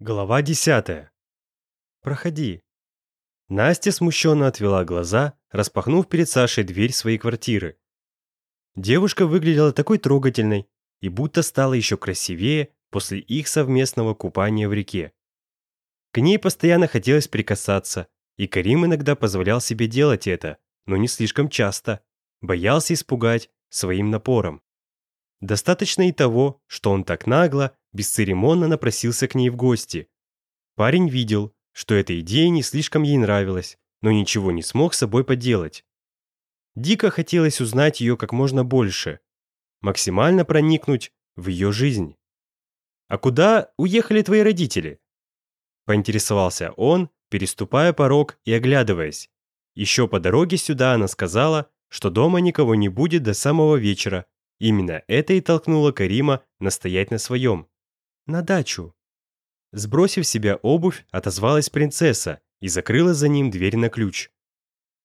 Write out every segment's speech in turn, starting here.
Глава десятая. «Проходи». Настя смущенно отвела глаза, распахнув перед Сашей дверь своей квартиры. Девушка выглядела такой трогательной и будто стала еще красивее после их совместного купания в реке. К ней постоянно хотелось прикасаться, и Карим иногда позволял себе делать это, но не слишком часто, боялся испугать своим напором. Достаточно и того, что он так нагло, бесцеремонно напросился к ней в гости. Парень видел, что эта идея не слишком ей нравилась, но ничего не смог с собой поделать. Дико хотелось узнать ее как можно больше, максимально проникнуть в ее жизнь. «А куда уехали твои родители?» Поинтересовался он, переступая порог и оглядываясь. Еще по дороге сюда она сказала, что дома никого не будет до самого вечера, Именно это и толкнуло Карима настоять на своем. На дачу. Сбросив себя обувь, отозвалась принцесса и закрыла за ним дверь на ключ.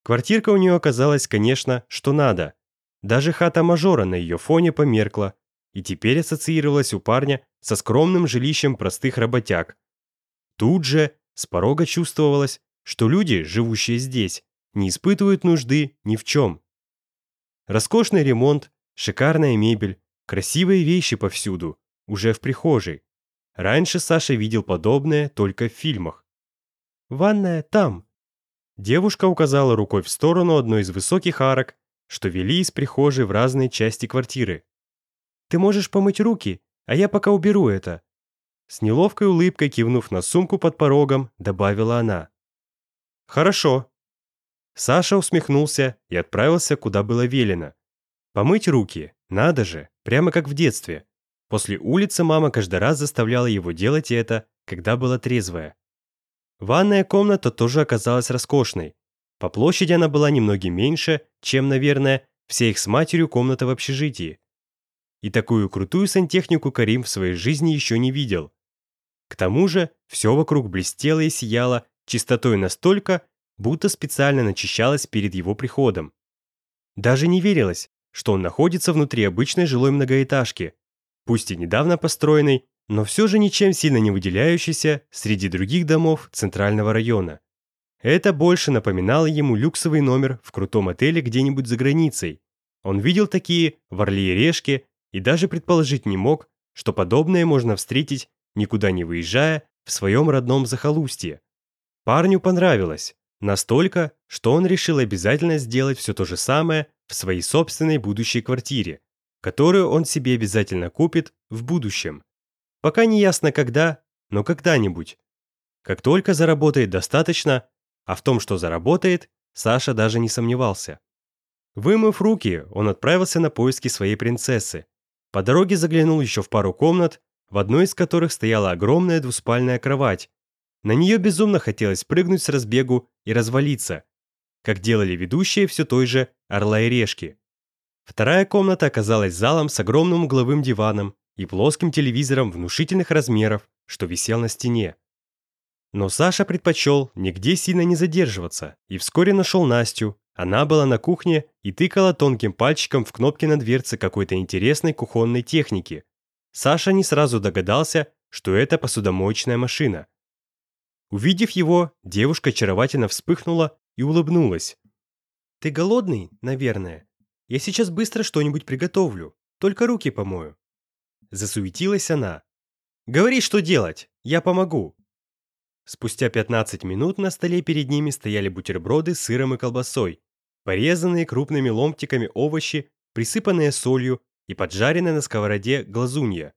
Квартирка у нее оказалась, конечно, что надо. Даже хата мажора на ее фоне померкла и теперь ассоциировалась у парня со скромным жилищем простых работяг. Тут же с порога чувствовалось, что люди, живущие здесь, не испытывают нужды ни в чем. Роскошный ремонт, Шикарная мебель, красивые вещи повсюду, уже в прихожей. Раньше Саша видел подобное только в фильмах. «Ванная там!» Девушка указала рукой в сторону одной из высоких арок, что вели из прихожей в разные части квартиры. «Ты можешь помыть руки, а я пока уберу это». С неловкой улыбкой кивнув на сумку под порогом, добавила она. «Хорошо». Саша усмехнулся и отправился, куда было велено – Помыть руки, надо же, прямо как в детстве. После улицы мама каждый раз заставляла его делать это, когда была трезвая. Ванная комната тоже оказалась роскошной. По площади она была немного меньше, чем, наверное, все их с матерью комната в общежитии. И такую крутую сантехнику Карим в своей жизни еще не видел. К тому же все вокруг блестело и сияло чистотой настолько, будто специально начищалось перед его приходом. Даже не верилось, что он находится внутри обычной жилой многоэтажки, пусть и недавно построенной, но все же ничем сильно не выделяющейся среди других домов центрального района. Это больше напоминало ему люксовый номер в крутом отеле где-нибудь за границей. Он видел такие в Орле и Решке и даже предположить не мог, что подобное можно встретить, никуда не выезжая, в своем родном захолустье. Парню понравилось. Настолько, что он решил обязательно сделать все то же самое, в своей собственной будущей квартире, которую он себе обязательно купит в будущем. Пока не ясно когда, но когда-нибудь. Как только заработает достаточно, а в том, что заработает, Саша даже не сомневался. Вымыв руки, он отправился на поиски своей принцессы. По дороге заглянул еще в пару комнат, в одной из которых стояла огромная двуспальная кровать. На нее безумно хотелось прыгнуть с разбегу и развалиться, как делали ведущие все той же Орла и решки. Вторая комната оказалась залом с огромным угловым диваном и плоским телевизором внушительных размеров, что висел на стене. Но Саша предпочел нигде сильно не задерживаться и вскоре нашел Настю. Она была на кухне и тыкала тонким пальчиком в кнопки на дверце какой-то интересной кухонной техники. Саша не сразу догадался, что это посудомоечная машина. Увидев его, девушка очаровательно вспыхнула и улыбнулась. Ты голодный, наверное. Я сейчас быстро что-нибудь приготовлю, только руки помою». Засуетилась она. «Говори, что делать, я помогу». Спустя 15 минут на столе перед ними стояли бутерброды с сыром и колбасой, порезанные крупными ломтиками овощи, присыпанные солью и поджаренные на сковороде глазунья.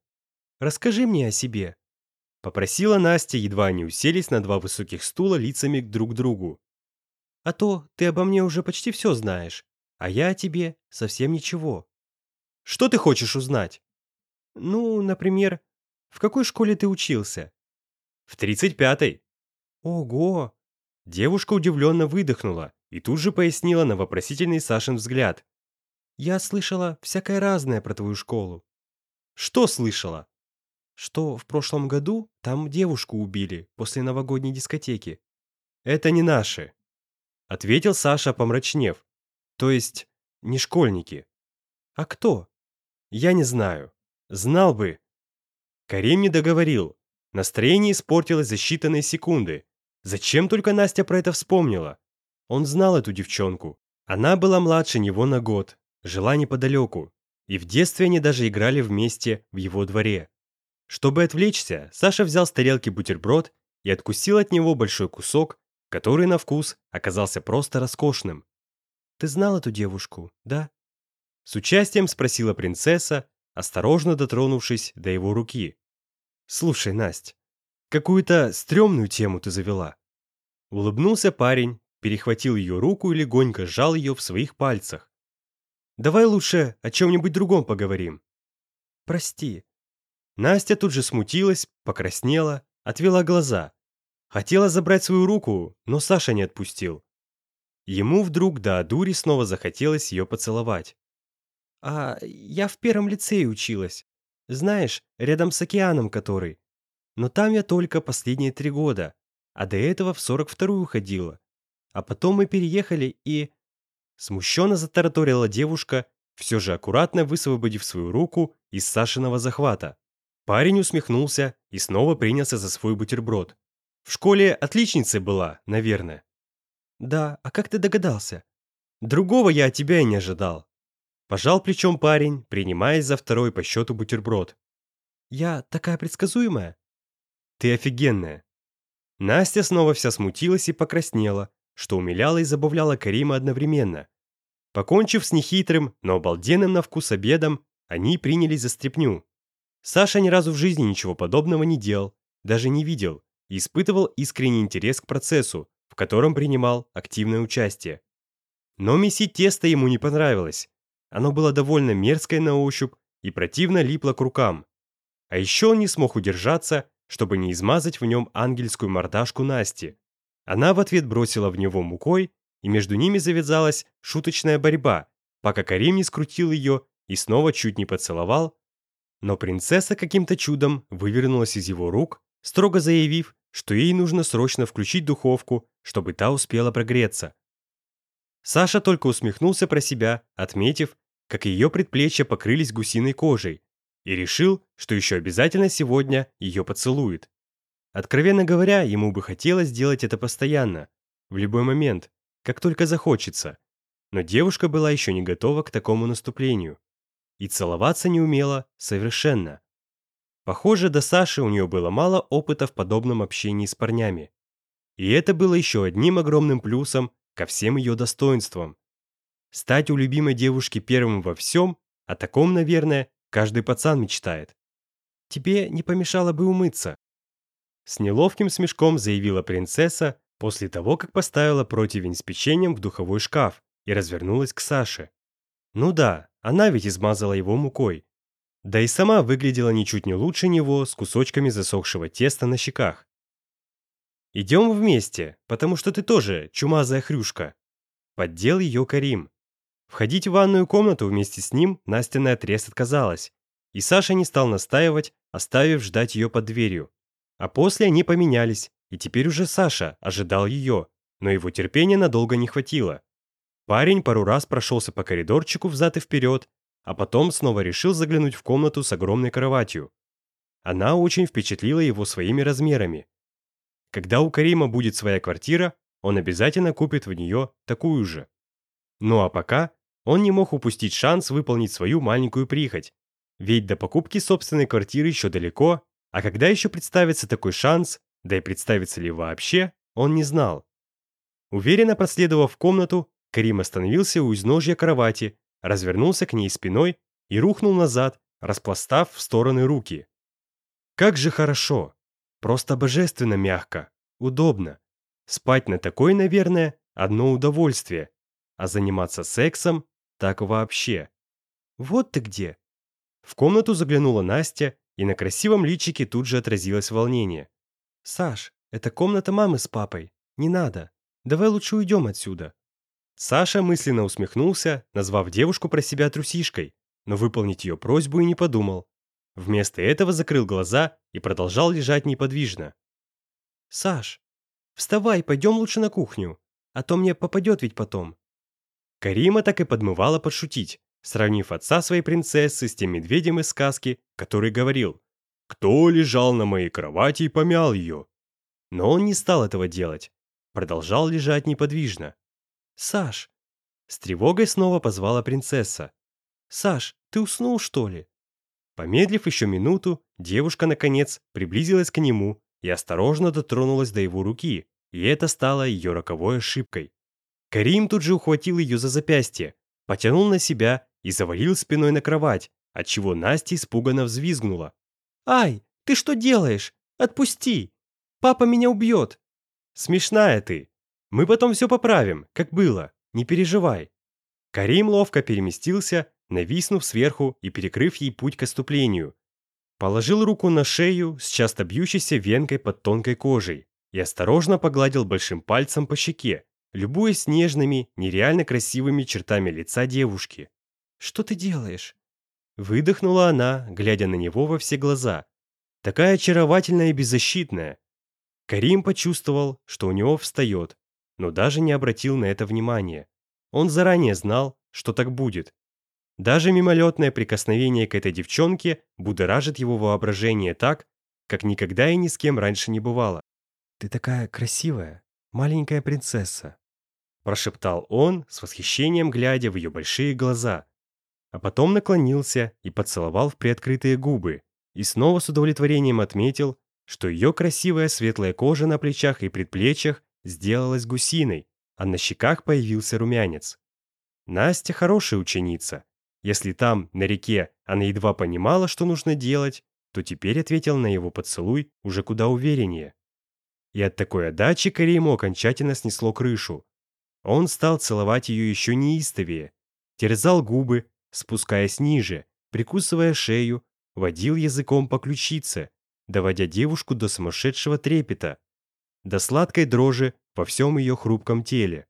«Расскажи мне о себе», — попросила Настя, едва они уселись на два высоких стула лицами друг к другу. А то ты обо мне уже почти все знаешь, а я о тебе совсем ничего. Что ты хочешь узнать? Ну, например, в какой школе ты учился? В тридцать пятой. Ого! Девушка удивленно выдохнула и тут же пояснила на вопросительный Сашин взгляд. Я слышала всякое разное про твою школу. Что слышала? Что в прошлом году там девушку убили после новогодней дискотеки. Это не наши. — ответил Саша, помрачнев. «То есть не школьники». «А кто?» «Я не знаю. Знал бы». Карим не договорил. Настроение испортилось за считанные секунды. Зачем только Настя про это вспомнила? Он знал эту девчонку. Она была младше него на год, жила неподалеку. И в детстве они даже играли вместе в его дворе. Чтобы отвлечься, Саша взял с тарелки бутерброд и откусил от него большой кусок, который на вкус оказался просто роскошным. «Ты знал эту девушку, да?» С участием спросила принцесса, осторожно дотронувшись до его руки. «Слушай, Насть, какую-то стрёмную тему ты завела». Улыбнулся парень, перехватил ее руку и легонько сжал ее в своих пальцах. «Давай лучше о чем-нибудь другом поговорим». «Прости». Настя тут же смутилась, покраснела, отвела глаза – Хотела забрать свою руку, но Саша не отпустил. Ему вдруг до дури снова захотелось ее поцеловать. «А я в первом лицее училась. Знаешь, рядом с океаном который. Но там я только последние три года, а до этого в сорок вторую ходила. А потом мы переехали и...» Смущенно затараторила девушка, все же аккуратно высвободив свою руку из Сашиного захвата. Парень усмехнулся и снова принялся за свой бутерброд. В школе отличницей была, наверное. Да, а как ты догадался? Другого я от тебя и не ожидал. Пожал плечом парень, принимаясь за второй по счету бутерброд. Я такая предсказуемая? Ты офигенная. Настя снова вся смутилась и покраснела, что умиляла и забавляла Карима одновременно. Покончив с нехитрым, но обалденным на вкус обедом, они принялись за стряпню. Саша ни разу в жизни ничего подобного не делал, даже не видел испытывал искренний интерес к процессу, в котором принимал активное участие. Но месить тесто ему не понравилось. Оно было довольно мерзкое на ощупь и противно липло к рукам. А еще он не смог удержаться, чтобы не измазать в нем ангельскую мордашку Насти. Она в ответ бросила в него мукой, и между ними завязалась шуточная борьба, пока Карим не скрутил ее и снова чуть не поцеловал, но принцесса каким-то чудом вывернулась из его рук строго заявив, что ей нужно срочно включить духовку, чтобы та успела прогреться. Саша только усмехнулся про себя, отметив, как ее предплечья покрылись гусиной кожей, и решил, что еще обязательно сегодня ее поцелует. Откровенно говоря, ему бы хотелось делать это постоянно, в любой момент, как только захочется. Но девушка была еще не готова к такому наступлению. И целоваться не умела совершенно. Похоже, до Саши у нее было мало опыта в подобном общении с парнями. И это было еще одним огромным плюсом ко всем ее достоинствам. Стать у любимой девушки первым во всем, о таком, наверное, каждый пацан мечтает. «Тебе не помешало бы умыться», — с неловким смешком заявила принцесса после того, как поставила противень с печеньем в духовой шкаф и развернулась к Саше. Ну да, она ведь измазала его мукой. Да и сама выглядела ничуть не лучше него, с кусочками засохшего теста на щеках. «Идем вместе, потому что ты тоже чумазая хрюшка». Поддел ее Карим. Входить в ванную комнату вместе с ним Настя наотрез отказалась, и Саша не стал настаивать, оставив ждать ее под дверью. А после они поменялись, и теперь уже Саша ожидал ее, но его терпения надолго не хватило. Парень пару раз прошелся по коридорчику взад и вперед, а потом снова решил заглянуть в комнату с огромной кроватью. Она очень впечатлила его своими размерами. Когда у Карима будет своя квартира, он обязательно купит в нее такую же. Ну а пока он не мог упустить шанс выполнить свою маленькую прихоть. Ведь до покупки собственной квартиры еще далеко, а когда еще представится такой шанс, да и представится ли вообще, он не знал. Уверенно проследовав в комнату, Карим остановился у изножья кровати развернулся к ней спиной и рухнул назад, распластав в стороны руки. Как же хорошо! Просто божественно мягко, удобно. Спать на такой, наверное, одно удовольствие, а заниматься сексом так вообще. Вот ты где! В комнату заглянула Настя, и на красивом личике тут же отразилось волнение. «Саш, это комната мамы с папой. Не надо. Давай лучше уйдем отсюда. Саша мысленно усмехнулся, назвав девушку про себя трусишкой, но выполнить ее просьбу и не подумал. Вместо этого закрыл глаза и продолжал лежать неподвижно. «Саш, вставай, пойдем лучше на кухню, а то мне попадет ведь потом». Карима так и подмывала подшутить, сравнив отца своей принцессы с тем медведем из сказки, который говорил «Кто лежал на моей кровати и помял ее?» Но он не стал этого делать, продолжал лежать неподвижно. Саш!» С тревогой снова позвала принцесса. «Саш, ты уснул, что ли?» Помедлив еще минуту, девушка, наконец, приблизилась к нему и осторожно дотронулась до его руки, и это стало ее роковой ошибкой. Карим тут же ухватил ее за запястье, потянул на себя и завалил спиной на кровать, отчего Настя испуганно взвизгнула. «Ай, ты что делаешь? Отпусти! Папа меня убьет!» «Смешная ты!» Мы потом все поправим, как было, не переживай». Карим ловко переместился, нависнув сверху и перекрыв ей путь к оступлению. Положил руку на шею с часто бьющейся венкой под тонкой кожей и осторожно погладил большим пальцем по щеке, любуясь нежными, нереально красивыми чертами лица девушки. «Что ты делаешь?» Выдохнула она, глядя на него во все глаза. Такая очаровательная и беззащитная. Карим почувствовал, что у него встает, но даже не обратил на это внимания. Он заранее знал, что так будет. Даже мимолетное прикосновение к этой девчонке будоражит его воображение так, как никогда и ни с кем раньше не бывало. «Ты такая красивая, маленькая принцесса», прошептал он, с восхищением глядя в ее большие глаза, а потом наклонился и поцеловал в приоткрытые губы и снова с удовлетворением отметил, что ее красивая светлая кожа на плечах и предплечьях сделалась гусиной, а на щеках появился румянец. Настя хорошая ученица. Если там, на реке, она едва понимала, что нужно делать, то теперь ответила на его поцелуй уже куда увереннее. И от такой отдачи Кариму окончательно снесло крышу. Он стал целовать ее еще неистовее, терзал губы, спускаясь ниже, прикусывая шею, водил языком по ключице, доводя девушку до сумасшедшего трепета – до сладкой дрожи по всем ее хрупком теле.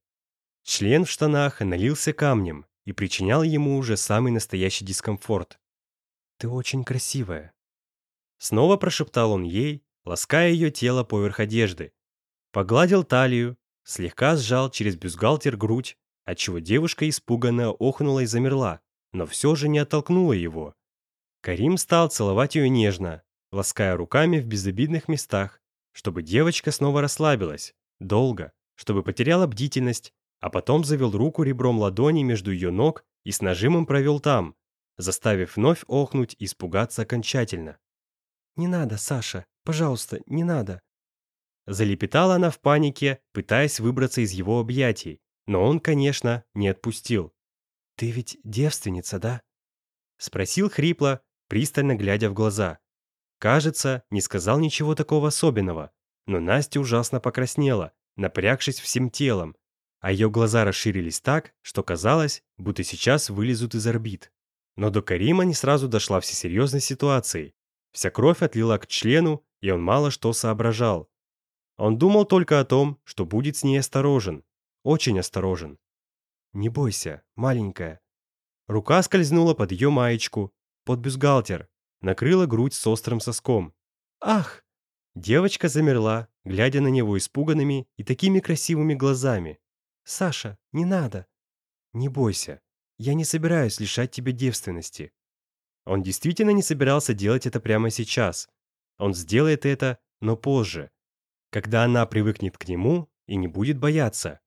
Член в штанах налился камнем и причинял ему уже самый настоящий дискомфорт. «Ты очень красивая». Снова прошептал он ей, лаская ее тело поверх одежды. Погладил талию, слегка сжал через бюстгальтер грудь, отчего девушка испуганно охнула и замерла, но все же не оттолкнула его. Карим стал целовать ее нежно, лаская руками в безобидных местах, чтобы девочка снова расслабилась, долго, чтобы потеряла бдительность, а потом завел руку ребром ладони между ее ног и с нажимом провел там, заставив вновь охнуть и испугаться окончательно. «Не надо, Саша, пожалуйста, не надо!» Залепетала она в панике, пытаясь выбраться из его объятий, но он, конечно, не отпустил. «Ты ведь девственница, да?» Спросил хрипло, пристально глядя в глаза. Кажется, не сказал ничего такого особенного, но Настя ужасно покраснела, напрягшись всем телом, а ее глаза расширились так, что казалось, будто сейчас вылезут из орбит. Но до Карима не сразу дошла всесерьезность ситуации. Вся кровь отлила к члену, и он мало что соображал. Он думал только о том, что будет с ней осторожен. Очень осторожен. «Не бойся, маленькая». Рука скользнула под ее маечку, под бюстгальтер, накрыла грудь с острым соском. «Ах!» Девочка замерла, глядя на него испуганными и такими красивыми глазами. «Саша, не надо!» «Не бойся, я не собираюсь лишать тебя девственности». Он действительно не собирался делать это прямо сейчас. Он сделает это, но позже, когда она привыкнет к нему и не будет бояться.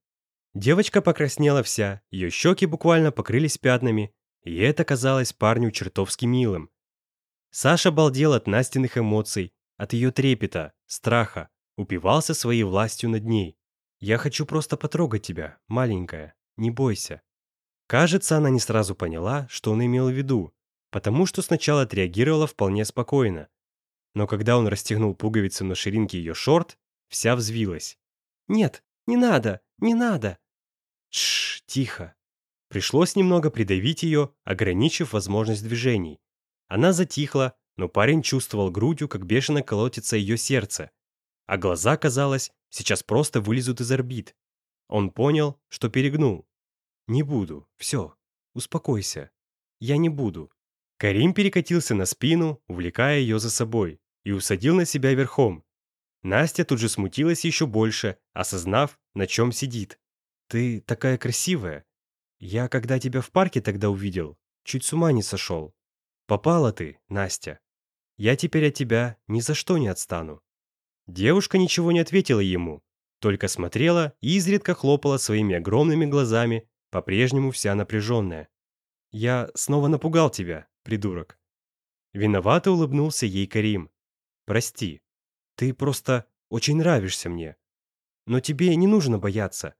Девочка покраснела вся, ее щеки буквально покрылись пятнами, и это казалось парню чертовски милым. Саша балдел от Настиных эмоций, от ее трепета, страха, упивался своей властью над ней. «Я хочу просто потрогать тебя, маленькая, не бойся». Кажется, она не сразу поняла, что он имел в виду, потому что сначала отреагировала вполне спокойно. Но когда он расстегнул пуговицу на ширинке ее шорт, вся взвилась. «Нет, не надо, не надо!» «Тш, тихо!» Пришлось немного придавить ее, ограничив возможность движений. Она затихла, но парень чувствовал грудью, как бешено колотится ее сердце, а глаза, казалось, сейчас просто вылезут из орбит. Он понял, что перегнул. «Не буду, все, успокойся. Я не буду». Карим перекатился на спину, увлекая ее за собой, и усадил на себя верхом. Настя тут же смутилась еще больше, осознав, на чем сидит. «Ты такая красивая. Я, когда тебя в парке тогда увидел, чуть с ума не сошел. Попала ты, Настя. Я теперь от тебя ни за что не отстану». Девушка ничего не ответила ему, только смотрела и изредка хлопала своими огромными глазами, по-прежнему вся напряженная. «Я снова напугал тебя, придурок». Виновато улыбнулся ей Карим. «Прости. Ты просто очень нравишься мне. Но тебе не нужно бояться.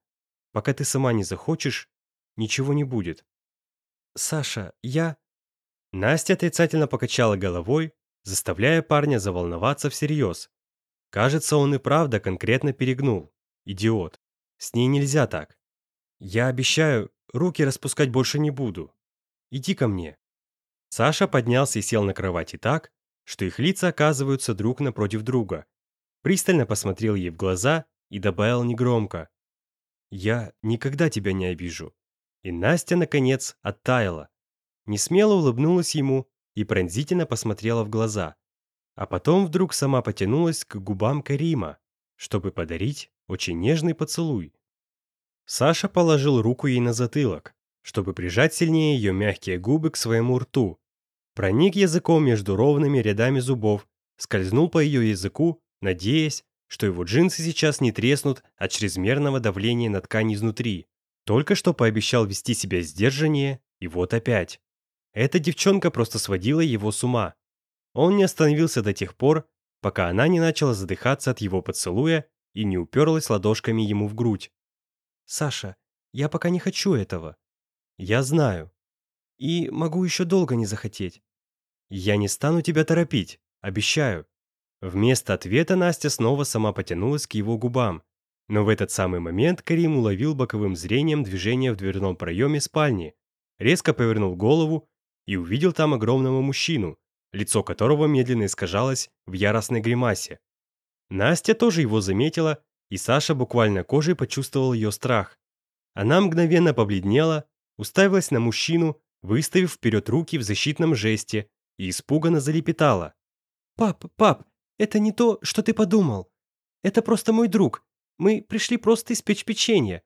Пока ты сама не захочешь, ничего не будет». «Саша, я...» Настя отрицательно покачала головой, заставляя парня заволноваться всерьез. Кажется, он и правда конкретно перегнул. Идиот. С ней нельзя так. Я обещаю, руки распускать больше не буду. Иди ко мне. Саша поднялся и сел на кровати так, что их лица оказываются друг напротив друга. Пристально посмотрел ей в глаза и добавил негромко. «Я никогда тебя не обижу». И Настя, наконец, оттаяла, несмело улыбнулась ему и пронзительно посмотрела в глаза, а потом вдруг сама потянулась к губам Карима, чтобы подарить очень нежный поцелуй. Саша положил руку ей на затылок, чтобы прижать сильнее ее мягкие губы к своему рту, проник языком между ровными рядами зубов, скользнул по ее языку, надеясь, что его джинсы сейчас не треснут от чрезмерного давления на ткань изнутри. Только что пообещал вести себя сдержаннее, и вот опять. Эта девчонка просто сводила его с ума. Он не остановился до тех пор, пока она не начала задыхаться от его поцелуя и не уперлась ладошками ему в грудь. «Саша, я пока не хочу этого. Я знаю. И могу еще долго не захотеть. Я не стану тебя торопить, обещаю». Вместо ответа Настя снова сама потянулась к его губам, но в этот самый момент Карим уловил боковым зрением движение в дверном проеме спальни, резко повернул голову и увидел там огромного мужчину, лицо которого медленно искажалось в яростной гримасе. Настя тоже его заметила, и Саша буквально кожей почувствовал ее страх. Она мгновенно побледнела, уставилась на мужчину, выставив вперед руки в защитном жесте и испуганно залепетала. «Пап, пап, это не то, что ты подумал. Это просто мой друг. Мы пришли просто испечь печенье».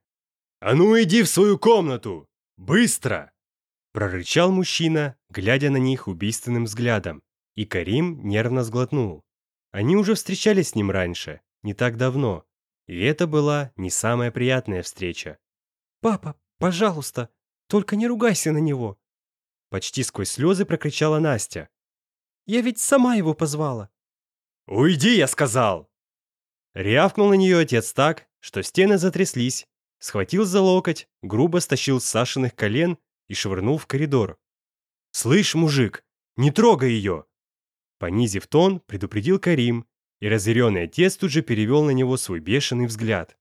«А ну иди в свою комнату! Быстро!» прорычал мужчина, глядя на них убийственным взглядом, и Карим нервно сглотнул. Они уже встречались с ним раньше, не так давно, и это была не самая приятная встреча. «Папа, пожалуйста, только не ругайся на него!» Почти сквозь слезы прокричала Настя. «Я ведь сама его позвала!» «Уйди, я сказал!» Рявкнул на нее отец так, что стены затряслись, схватил за локоть, грубо стащил с Сашиных колен и швырнул в коридор. «Слышь, мужик, не трогай ее!» Понизив тон, предупредил Карим, и разъяренный отец тут же перевел на него свой бешеный взгляд.